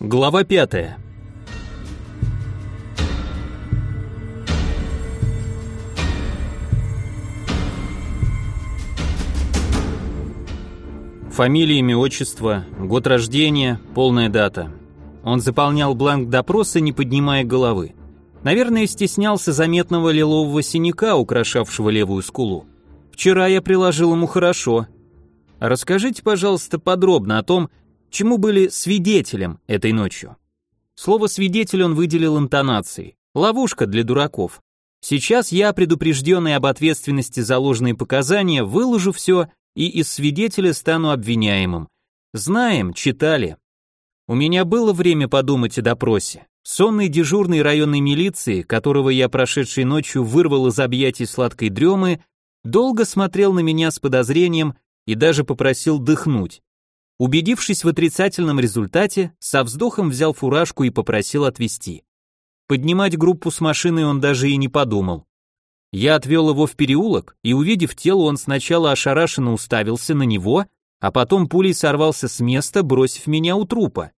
Глава пятая. Фамилия, имя, отчество, год рождения, полная дата. Он заполнял бланк допроса, не поднимая головы. Наверное, стеснялся заметного лилового синяка, украшавшего левую скулу. Вчера я приложил ему хорошо. Расскажите, пожалуйста, подробно о том, чему были свидетелем этой ночью. Слово «свидетель» он выделил интонацией. Ловушка для дураков. Сейчас я, предупрежденный об ответственности за ложные показания, выложу все и из свидетеля стану обвиняемым. Знаем, читали. У меня было время подумать о допросе. Сонный дежурный районной милиции, которого я прошедшей ночью вырвал из объятий сладкой дремы, долго смотрел на меня с подозрением и даже попросил дыхнуть. Убедившись в отрицательном результате, со вздохом взял фуражку и попросил отвезти. Поднимать группу с машиной он даже и не подумал. Я отвел его в переулок, и увидев тело, он сначала ошарашенно уставился на него, а потом пулей сорвался с места, бросив меня у трупа.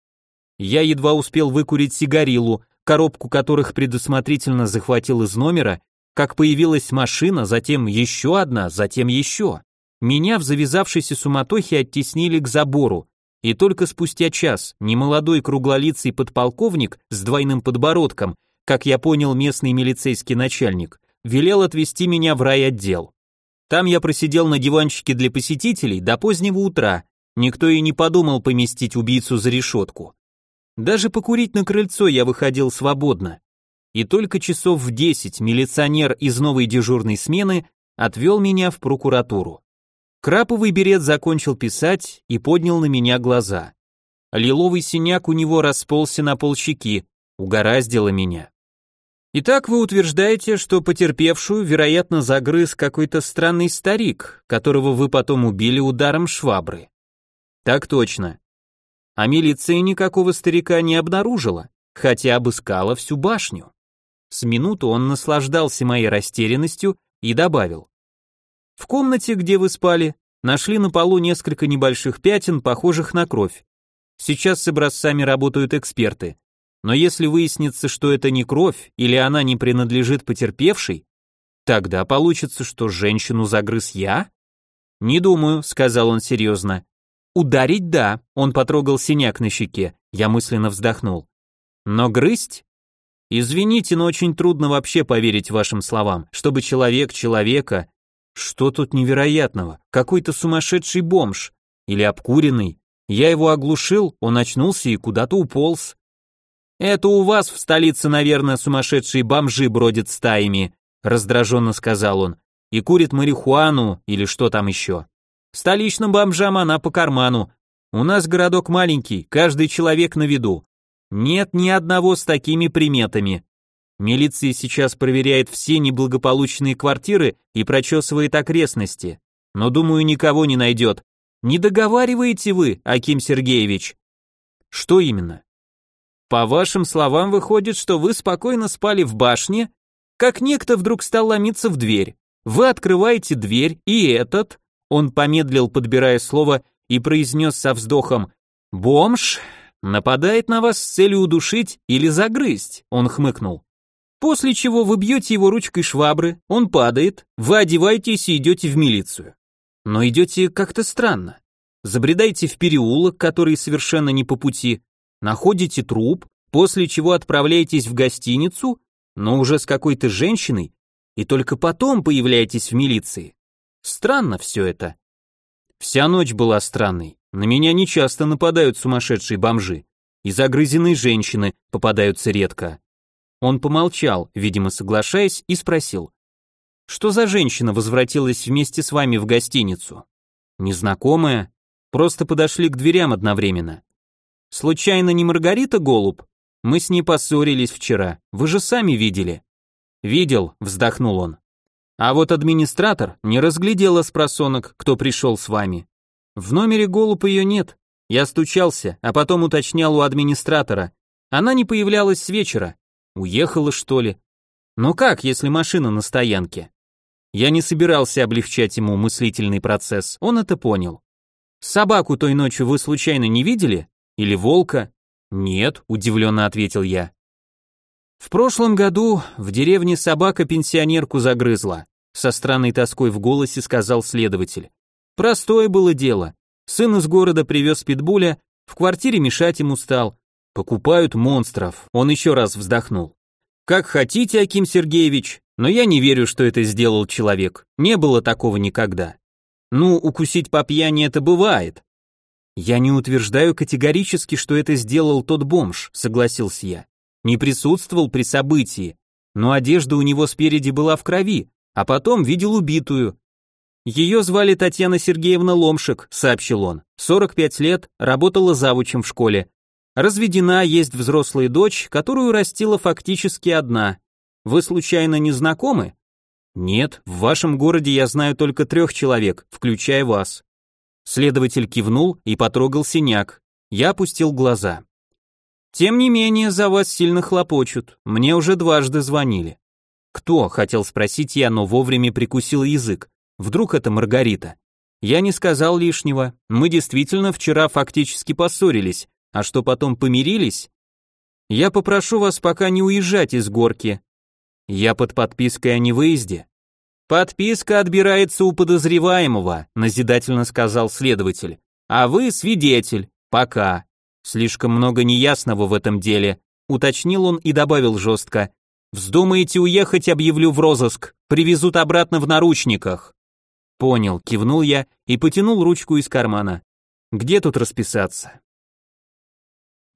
Я едва успел выкурить сигарилу, коробку которых предусмотрительно захватил из номера, как появилась машина, затем еще одна, затем еще. Меня в завязавшейся суматохе оттеснили к забору, и только спустя час немолодой круглолицый подполковник с двойным подбородком, как я понял местный милицейский начальник, велел отвезти меня в райотдел. Там я просидел на диванчике для посетителей до позднего утра, никто и не подумал поместить убийцу за решетку. Даже покурить на крыльцо я выходил свободно. И только часов в десять милиционер из новой дежурной смены отвел меня в прокуратуру. Краповый берет закончил писать и поднял на меня глаза. Лиловый синяк у него расползся на полщеки, угораздило меня. Итак, вы утверждаете, что потерпевшую, вероятно, загрыз какой-то странный старик, которого вы потом убили ударом швабры. Так точно. А милиция никакого старика не обнаружила, хотя обыскала всю башню. С минуту он наслаждался моей растерянностью и добавил. В комнате, где вы спали, нашли на полу несколько небольших пятен, похожих на кровь. Сейчас с образцами работают эксперты. Но если выяснится, что это не кровь или она не принадлежит потерпевшей, тогда получится, что женщину загрыз я? Не думаю, сказал он серьезно. Ударить да, он потрогал синяк на щеке, я мысленно вздохнул. Но грызть? Извините, но очень трудно вообще поверить вашим словам, чтобы человек человека... Что тут невероятного? Какой-то сумасшедший бомж. Или обкуренный. Я его оглушил, он очнулся и куда-то уполз. «Это у вас в столице, наверное, сумасшедшие бомжи бродят стаями», раздраженно сказал он, и курит марихуану или что там еще. Столичным бомжам она по карману. У нас городок маленький, каждый человек на виду. Нет ни одного с такими приметами. Милиция сейчас проверяет все неблагополучные квартиры и прочесывает окрестности. Но, думаю, никого не найдет. Не договариваете вы, Аким Сергеевич? Что именно? По вашим словам, выходит, что вы спокойно спали в башне, как некто вдруг стал ломиться в дверь. Вы открываете дверь, и этот, он помедлил, подбирая слово, и произнес со вздохом, «Бомж нападает на вас с целью удушить или загрызть», он хмыкнул. После чего вы бьете его ручкой швабры, он падает, вы одеваетесь и идете в милицию. Но идете как-то странно. Забредаете в переулок, который совершенно не по пути, находите труп, после чего отправляетесь в гостиницу, но уже с какой-то женщиной, и только потом появляетесь в милиции. Странно все это. Вся ночь была странной. На меня не часто нападают сумасшедшие бомжи. И загрызенные женщины попадаются редко. Он помолчал, видимо, соглашаясь, и спросил. «Что за женщина возвратилась вместе с вами в гостиницу?» «Незнакомая. Просто подошли к дверям одновременно. Случайно не Маргарита Голуб? Мы с ней поссорились вчера, вы же сами видели. Видел, вздохнул он. А вот администратор не разглядела с просонок, кто пришел с вами. В номере Голуб ее нет. Я стучался, а потом уточнял у администратора. Она не появлялась с вечера. Уехала, что ли? Но как, если машина на стоянке? Я не собирался облегчать ему мыслительный процесс, он это понял. Собаку той ночью вы случайно не видели? Или волка? Нет, удивленно ответил я. В прошлом году в деревне собака пенсионерку загрызла, со странной тоской в голосе сказал следователь. Простое было дело. Сын из города привез питбуля, в квартире мешать ему стал. Покупают монстров. Он еще раз вздохнул. Как хотите, Аким Сергеевич, но я не верю, что это сделал человек. Не было такого никогда. Ну, укусить по пьяни это бывает. Я не утверждаю категорически, что это сделал тот бомж, согласился я не присутствовал при событии, но одежда у него спереди была в крови, а потом видел убитую. Ее звали Татьяна Сергеевна Ломшик, сообщил он. 45 лет, работала завучем в школе. Разведена, есть взрослая дочь, которую растила фактически одна. Вы случайно не знакомы? Нет, в вашем городе я знаю только трех человек, включая вас. Следователь кивнул и потрогал синяк. Я опустил глаза. Тем не менее, за вас сильно хлопочут. Мне уже дважды звонили. Кто? Хотел спросить я, но вовремя прикусил язык. Вдруг это Маргарита? Я не сказал лишнего. Мы действительно вчера фактически поссорились. А что потом помирились? Я попрошу вас пока не уезжать из горки. Я под подпиской о невыезде. Подписка отбирается у подозреваемого, назидательно сказал следователь. А вы свидетель. Пока. Слишком много неясного в этом деле, уточнил он и добавил жестко. Вздумаете уехать, объявлю в розыск, привезут обратно в наручниках. Понял, кивнул я и потянул ручку из кармана. Где тут расписаться?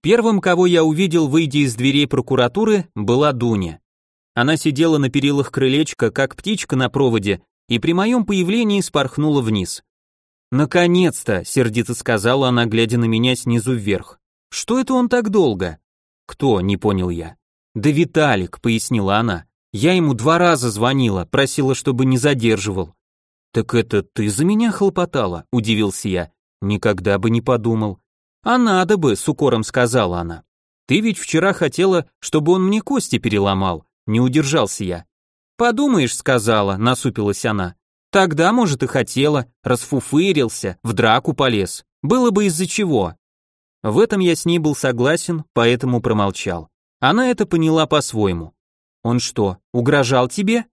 Первым, кого я увидел, выйдя из дверей прокуратуры, была Дуня. Она сидела на перилах крылечка, как птичка на проводе, и при моем появлении спорхнула вниз. «Наконец-то!» — сердито сказала она, глядя на меня снизу вверх. «Что это он так долго?» «Кто?» — не понял я. «Да Виталик», — пояснила она. «Я ему два раза звонила, просила, чтобы не задерживал». «Так это ты за меня хлопотала?» — удивился я. «Никогда бы не подумал». «А надо бы», — с укором сказала она. «Ты ведь вчера хотела, чтобы он мне кости переломал», — не удержался я. «Подумаешь», — сказала, — насупилась она. Тогда, может, и хотела, расфуфырился, в драку полез. Было бы из-за чего. В этом я с ней был согласен, поэтому промолчал. Она это поняла по-своему. Он что, угрожал тебе?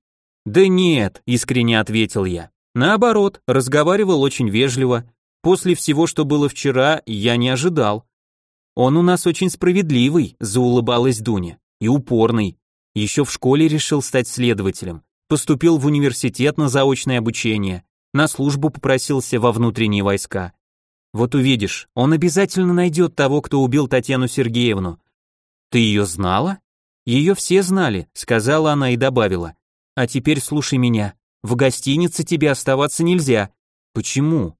Да нет, искренне ответил я. Наоборот, разговаривал очень вежливо. После всего, что было вчера, я не ожидал. Он у нас очень справедливый, заулыбалась Дуня, и упорный. Еще в школе решил стать следователем поступил в университет на заочное обучение, на службу попросился во внутренние войска. Вот увидишь, он обязательно найдет того, кто убил Татьяну Сергеевну. Ты ее знала? Ее все знали, сказала она и добавила. А теперь слушай меня. В гостинице тебе оставаться нельзя. Почему?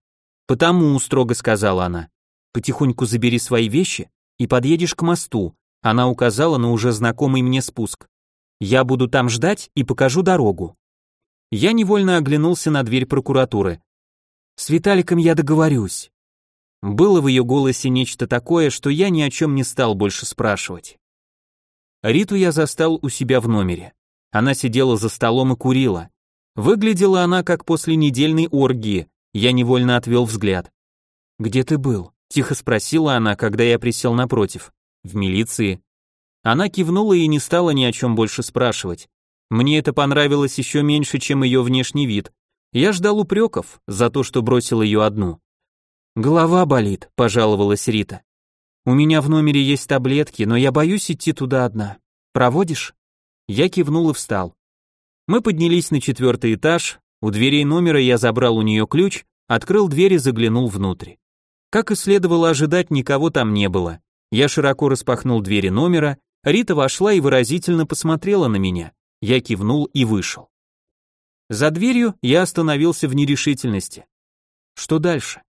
Потому, строго сказала она. Потихоньку забери свои вещи и подъедешь к мосту. Она указала на уже знакомый мне спуск. Я буду там ждать и покажу дорогу. Я невольно оглянулся на дверь прокуратуры. С Виталиком я договорюсь. Было в ее голосе нечто такое, что я ни о чем не стал больше спрашивать. Риту я застал у себя в номере. Она сидела за столом и курила. Выглядела она как после недельной оргии. Я невольно отвел взгляд. «Где ты был?» — тихо спросила она, когда я присел напротив. «В милиции». Она кивнула и не стала ни о чем больше спрашивать. Мне это понравилось еще меньше, чем ее внешний вид. Я ждал упреков за то, что бросил ее одну. «Голова болит», — пожаловалась Рита. «У меня в номере есть таблетки, но я боюсь идти туда одна. Проводишь?» Я кивнул и встал. Мы поднялись на четвертый этаж, у дверей номера я забрал у нее ключ, открыл дверь и заглянул внутрь. Как и следовало ожидать, никого там не было. Я широко распахнул двери номера Рита вошла и выразительно посмотрела на меня. Я кивнул и вышел. За дверью я остановился в нерешительности. Что дальше?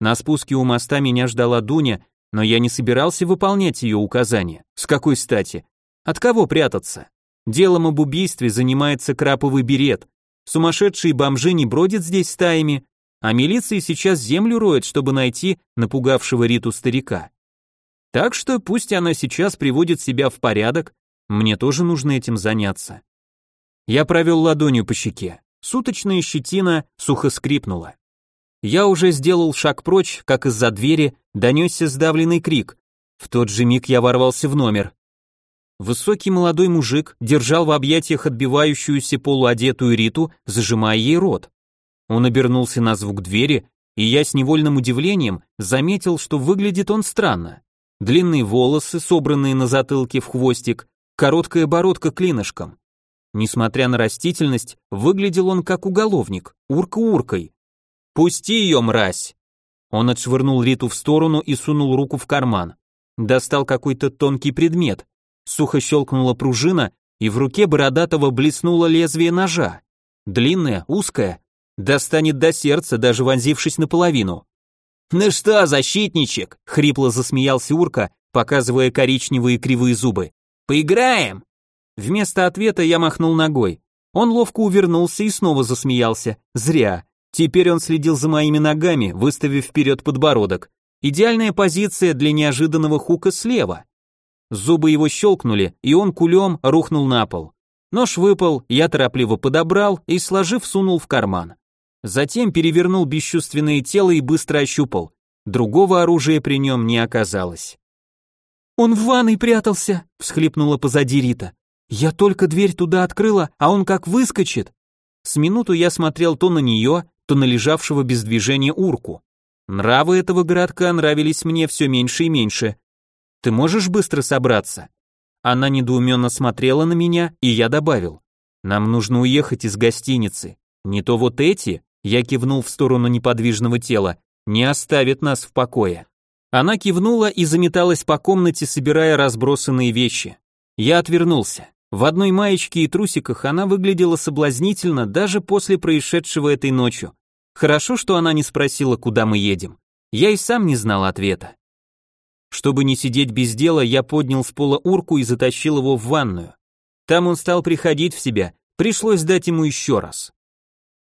На спуске у моста меня ждала Дуня, но я не собирался выполнять ее указания. С какой стати? От кого прятаться? Делом об убийстве занимается краповый берет. Сумасшедшие бомжи не бродят здесь стаями, а милиция сейчас землю роет, чтобы найти напугавшего Риту старика. Так что пусть она сейчас приводит себя в порядок, мне тоже нужно этим заняться. Я провел ладонью по щеке. Суточная щетина сухо скрипнула. Я уже сделал шаг прочь, как из-за двери донесся сдавленный крик. В тот же миг я ворвался в номер. Высокий молодой мужик держал в объятиях отбивающуюся полуодетую Риту, зажимая ей рот. Он обернулся на звук двери, и я с невольным удивлением заметил, что выглядит он странно. Длинные волосы, собранные на затылке в хвостик, короткая бородка клинышком. Несмотря на растительность, выглядел он как уголовник, урка уркой. «Пусти ее, мразь!» Он отшвырнул Риту в сторону и сунул руку в карман. Достал какой-то тонкий предмет. Сухо щелкнула пружина, и в руке Бородатого блеснуло лезвие ножа. Длинное, узкое, достанет до сердца, даже вонзившись наполовину. «Ну что, защитничек?» — хрипло засмеялся Урка, показывая коричневые кривые зубы. «Поиграем?» Вместо ответа я махнул ногой. Он ловко увернулся и снова засмеялся. Зря. Теперь он следил за моими ногами, выставив вперед подбородок. Идеальная позиция для неожиданного хука слева. Зубы его щелкнули, и он кулем рухнул на пол. Нож выпал, я торопливо подобрал и, сложив, сунул в карман. Затем перевернул бесчувственное тело и быстро ощупал. Другого оружия при нем не оказалось. «Он в ванной прятался!» — всхлипнула позади Рита. «Я только дверь туда открыла, а он как выскочит!» С минуту я смотрел то на нее, то на лежавшего без движения урку. Нравы этого городка нравились мне все меньше и меньше. Ты можешь быстро собраться? Она недоуменно смотрела на меня, и я добавил. Нам нужно уехать из гостиницы. Не то вот эти, я кивнул в сторону неподвижного тела, не оставят нас в покое. Она кивнула и заметалась по комнате, собирая разбросанные вещи. Я отвернулся. В одной маечке и трусиках она выглядела соблазнительно даже после происшедшего этой ночью. Хорошо, что она не спросила, куда мы едем. Я и сам не знал ответа. Чтобы не сидеть без дела, я поднял с пола урку и затащил его в ванную. Там он стал приходить в себя, пришлось дать ему еще раз.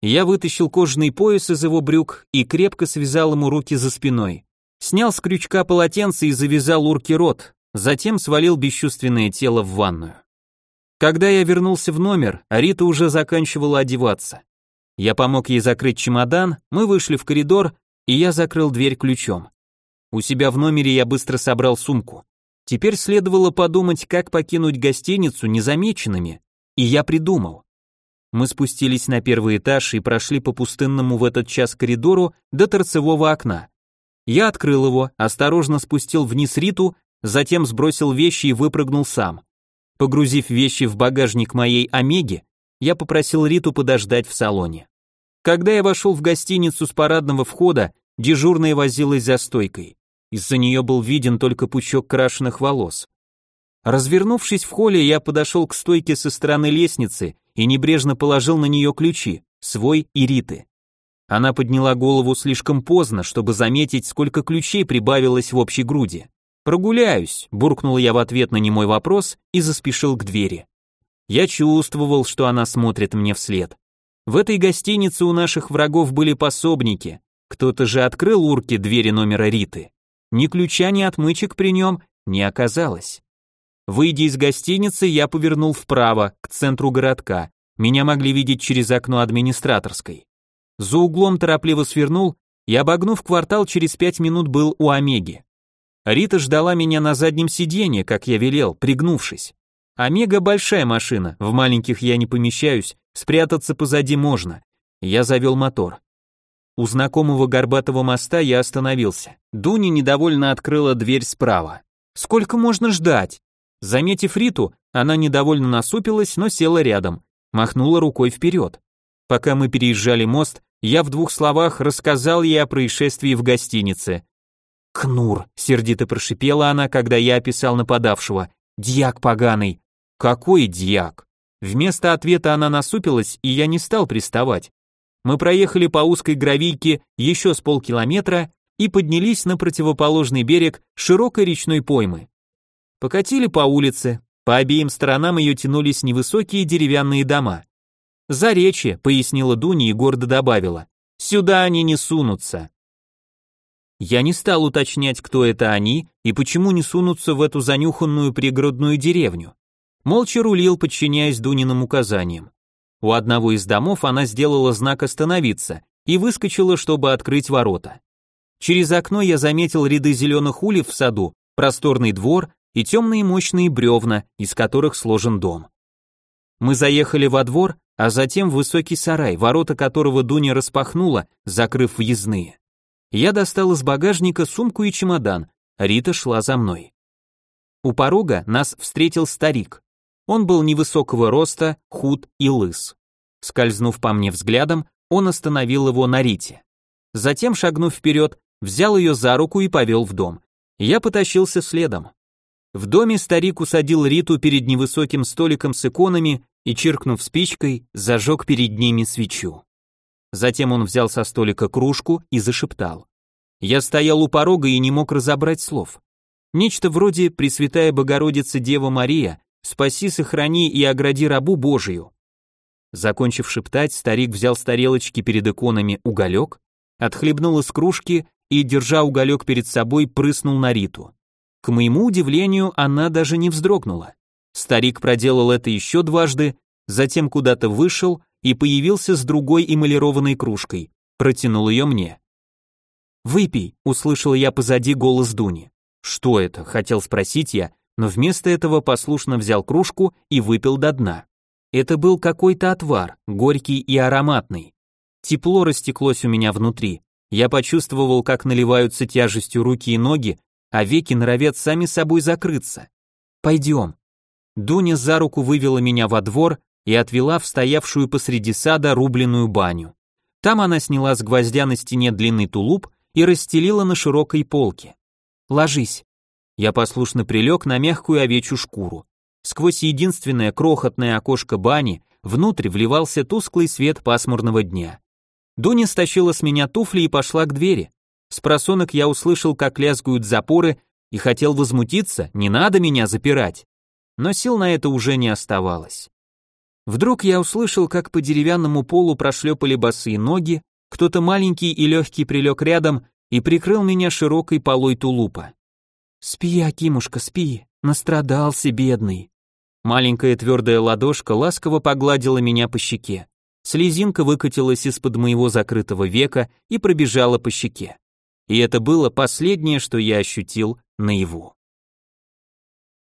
Я вытащил кожаный пояс из его брюк и крепко связал ему руки за спиной. Снял с крючка полотенце и завязал урке рот, затем свалил бесчувственное тело в ванную. Когда я вернулся в номер, Рита уже заканчивала одеваться. Я помог ей закрыть чемодан, мы вышли в коридор, и я закрыл дверь ключом. У себя в номере я быстро собрал сумку. Теперь следовало подумать, как покинуть гостиницу незамеченными, и я придумал. Мы спустились на первый этаж и прошли по пустынному в этот час коридору до торцевого окна. Я открыл его, осторожно спустил вниз Риту, затем сбросил вещи и выпрыгнул сам. Погрузив вещи в багажник моей Омеги, я попросил Риту подождать в салоне. Когда я вошел в гостиницу с парадного входа, дежурная возилась за стойкой. Из-за нее был виден только пучок крашеных волос. Развернувшись в холле, я подошел к стойке со стороны лестницы и небрежно положил на нее ключи, свой и Риты. Она подняла голову слишком поздно, чтобы заметить, сколько ключей прибавилось в общей груди. «Прогуляюсь», — буркнул я в ответ на немой вопрос и заспешил к двери. Я чувствовал, что она смотрит мне вслед. В этой гостинице у наших врагов были пособники. Кто-то же открыл урке двери номера Риты. Ни ключа, ни отмычек при нем не оказалось. Выйдя из гостиницы, я повернул вправо, к центру городка. Меня могли видеть через окно администраторской. За углом торопливо свернул и, обогнув квартал, через пять минут был у Омеги. Рита ждала меня на заднем сиденье, как я велел, пригнувшись. Омега большая машина, в маленьких я не помещаюсь, спрятаться позади можно. Я завел мотор. У знакомого горбатого моста я остановился. Дуня недовольно открыла дверь справа. Сколько можно ждать? Заметив Риту, она недовольно насупилась, но села рядом, махнула рукой вперед. Пока мы переезжали мост, я в двух словах рассказал ей о происшествии в гостинице. «Кнур», — сердито прошипела она, когда я описал нападавшего. «Дьяк поганый, какой дьяк? Вместо ответа она насупилась, и я не стал приставать. Мы проехали по узкой гравийке еще с полкилометра и поднялись на противоположный берег широкой речной поймы. Покатили по улице, по обеим сторонам ее тянулись невысокие деревянные дома. За «Заречье», — пояснила Дуня и гордо добавила, — «сюда они не сунутся». Я не стал уточнять, кто это они и почему не сунутся в эту занюханную пригородную деревню молча рулил, подчиняясь Дуниным указаниям. У одного из домов она сделала знак «Остановиться» и выскочила, чтобы открыть ворота. Через окно я заметил ряды зеленых ульев в саду, просторный двор и темные мощные бревна, из которых сложен дом. Мы заехали во двор, а затем в высокий сарай, ворота которого Дуня распахнула, закрыв въездные. Я достал из багажника сумку и чемодан, Рита шла за мной. У порога нас встретил старик. Он был невысокого роста, худ и лыс. Скользнув по мне взглядом, он остановил его на Рите. Затем, шагнув вперед, взял ее за руку и повел в дом. Я потащился следом. В доме старик усадил Риту перед невысоким столиком с иконами и, чиркнув спичкой, зажег перед ними свечу. Затем он взял со столика кружку и зашептал. Я стоял у порога и не мог разобрать слов. Нечто вроде «Пресвятая Богородица Дева Мария, спаси, сохрани и огради рабу Божию». Закончив шептать, старик взял с тарелочки перед иконами уголек, отхлебнул из кружки и, держа уголек перед собой, прыснул на Риту. К моему удивлению, она даже не вздрогнула. Старик проделал это еще дважды, затем куда-то вышел и появился с другой эмалированной кружкой, протянул ее мне. «Выпей», — услышал я позади голос Дуни. «Что это?» — хотел спросить я, но вместо этого послушно взял кружку и выпил до дна. Это был какой-то отвар, горький и ароматный. Тепло растеклось у меня внутри. Я почувствовал, как наливаются тяжестью руки и ноги, а веки норовят сами собой закрыться. «Пойдем». Дуня за руку вывела меня во двор и отвела в стоявшую посреди сада рубленную баню. Там она сняла с гвоздя на стене длинный тулуп и расстелила на широкой полке. «Ложись». Я послушно прилег на мягкую овечью шкуру. Сквозь единственное крохотное окошко бани внутрь вливался тусклый свет пасмурного дня. Дуня стащила с меня туфли и пошла к двери. С просонок я услышал, как лязгают запоры, и хотел возмутиться, не надо меня запирать. Но сил на это уже не оставалось. Вдруг я услышал, как по деревянному полу прошлепали босые ноги, кто-то маленький и легкий прилег рядом и прикрыл меня широкой полой тулупа. «Спи, Акимушка, спи, настрадался, бедный». Маленькая твердая ладошка ласково погладила меня по щеке. Слезинка выкатилась из-под моего закрытого века и пробежала по щеке. И это было последнее, что я ощутил наяву.